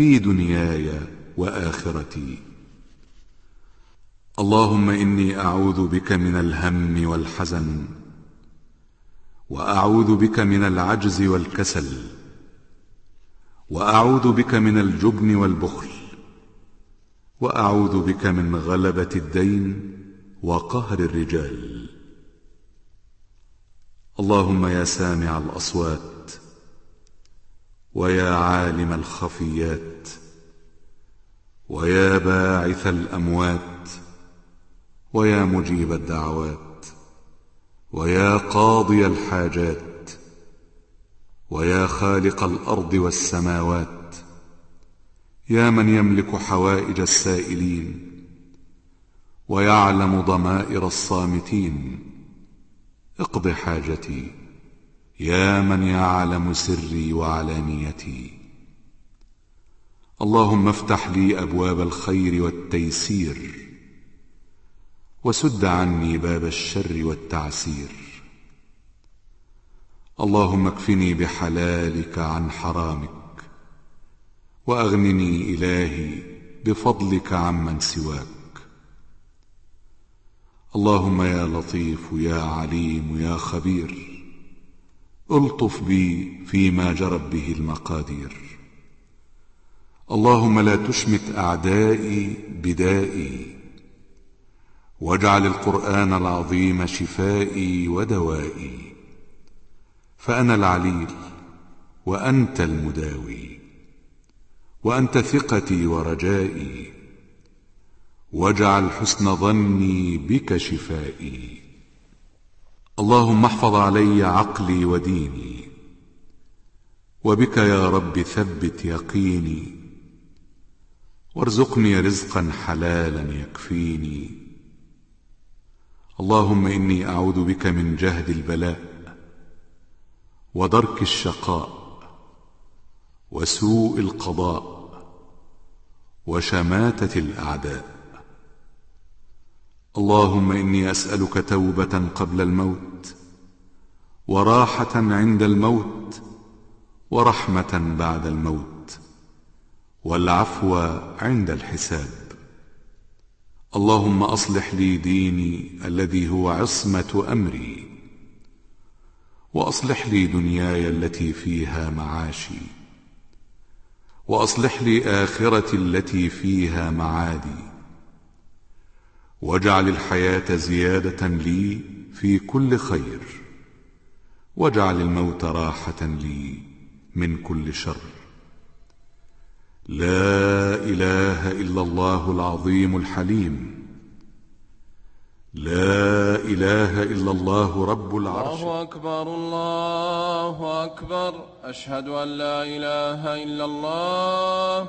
في دنياي وآخرتي. اللهم إني أعوذ بك من الهم والحزن وأعوذ بك من العجز والكسل وأعوذ بك من الجبن والبخل وأعوذ بك من غلبة الدين وقهر الرجال. اللهم يا سامع الأصوات ويا عالم الخفيات ويا باعث الأموات ويا مجيب الدعوات ويا قاضي الحاجات ويا خالق الأرض والسماوات يا من يملك حوائج السائلين ويعلم ضمائر الصامتين. اقض حاجتي. يا من يعلم سري وعلانيتي. اللهم افتح لي أبواب الخير والتيسير وسد عني باب الشر والتعسير. اللهم اكفني بحلالك عن حرامك وأغنني إلهي بفضلك عمن سواك. اللهم يا لطيف يا عليم يا خبير ألطف بي فيما جرت به المقادير. اللهم لا تشمت أعدائي بدائي واجعل القرآن العظيم شفائي ودوائي فأنا العليل وأنت المداوي وأنت ثقتي ورجائي واجعل حسن ظني بك شفائي. اللهم احفظ علي عقلي وديني وبك يا رب ثبت يقيني وارزقني رزقا حلالا يكفيني. اللهم إني أعوذ بك من جهد البلاء ودرك الشقاء وسوء القضاء وشماتة الأعداء. اللهم إني أسألك توبة قبل الموت وراحة عند الموت ورحمة بعد الموت والعفو عند الحساب. اللهم أصلح لي ديني الذي هو عصمة أمري وأصلح لي دنياي التي فيها معاشي وأصلح لي آخرتي التي فيها معادي. واجعل الحياة زيادة لي في كل خير. واجعل الموت راحة لي من كل شر. لا إله إلا الله العظيم الحليم. لا إله إلا الله رب العرش. الله أكبر الله أكبر. أشهد أن لا إله إلا الله.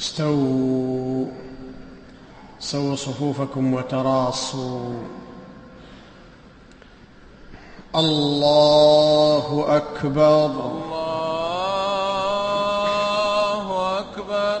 استووا سووا صفوفكم وتراصوا. الله أكبر الله أكبر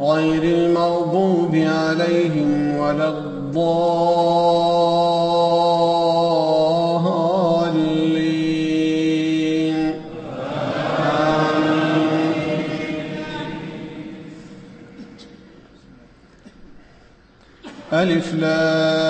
غير المغضوب عليهم ولا الضالين. ألف لام.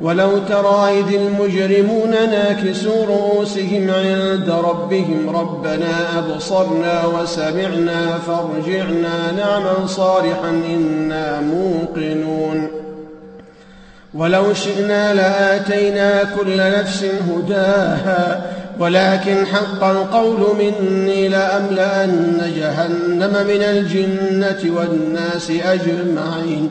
ولو ترى إذ المجرمون ناكسوا رؤوسهم عند ربهم ربنا أبصرنا وسمعنا فارجعنا نعمل صالحا إنا موقنون. ولو شئنا لآتينا كل نفس هداها ولكن حق القول مني لأملأن جهنم من الجنة والناس أجمعين.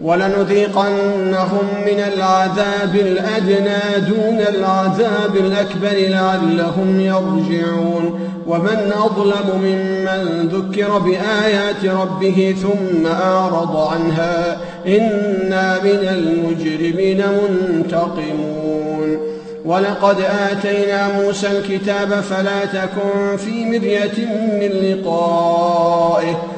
ولنذيقنهم من العذاب الأدنى دون العذاب الأكبر لعلهم يرجعون. ومن أظلم ممن ذكر بآيات ربه ثم أعرض عنها إنا من المجرمين منتقمون. ولقد آتينا موسى الكتاب فلا تكن في مرية من لقائه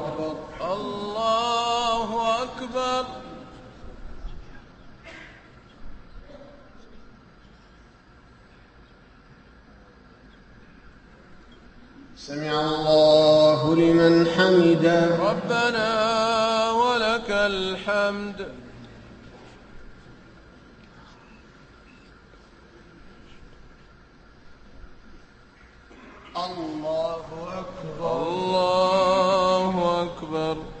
أكبر سمع الله لمن حمده. ربنا ولك الحمد. الله أكبر. الله أكبر.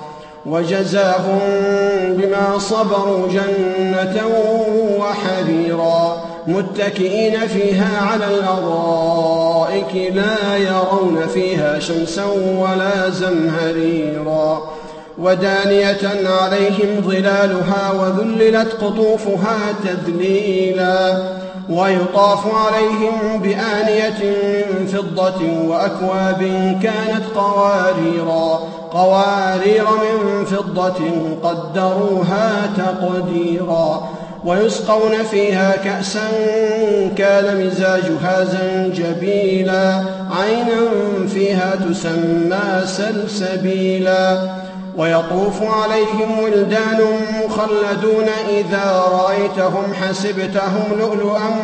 وجزاهم بما صبروا جنة وحريرا. متكئين فيها على الأرائك لا يرون فيها شمسا ولا زمهريرا. ودانية عليهم ظلالها وذللت قطوفها تذليلا. ويطاف عليهم بآنية من فضة وأكواب كانت قواريرا قوارير من فضة قدروها تقديرا. ويسقون فيها كأسا كان مزاجها زنجبيلا عينا فيها تسمى سلسبيلا. ويطوف عليهم ولدان مخلدون إذا رأيتهم حسبتهم لؤلؤا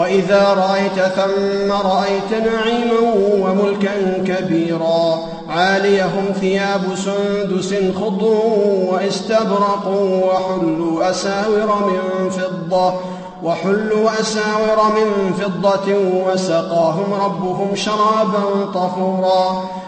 وإذا رأيت ثم رأيت نعيما وملكا كبيرا عاليهم ثياب سندس خضر واستبرق وحلوا أساور من فضة وحلوا أساور من فضة وسقاهم ربهم شرابا طهورا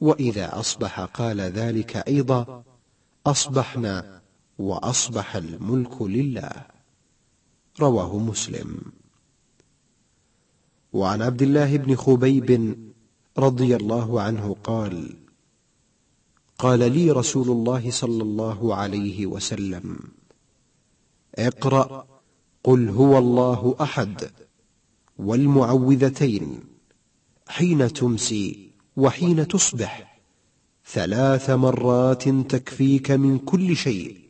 وإذا أصبح قال ذلك أيضا أصبحنا وأصبح الملك لله. رواه مسلم. وعن عبد الله بن خبيب رضي الله عنه قال قال لي رسول الله صلى الله عليه وسلم اقرأ قل هو الله أحد والمعوذتين حين تمسي وحين تصبح. ثلاث مرات تكفيك من كل شيء.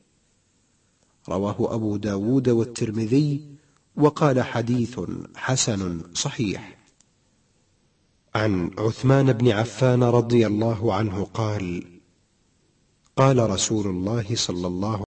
رواه أبو داود والترمذي وقال حديث حسن صحيح. عن عثمان بن عفان رضي الله عنه قال قال رسول الله صلى الله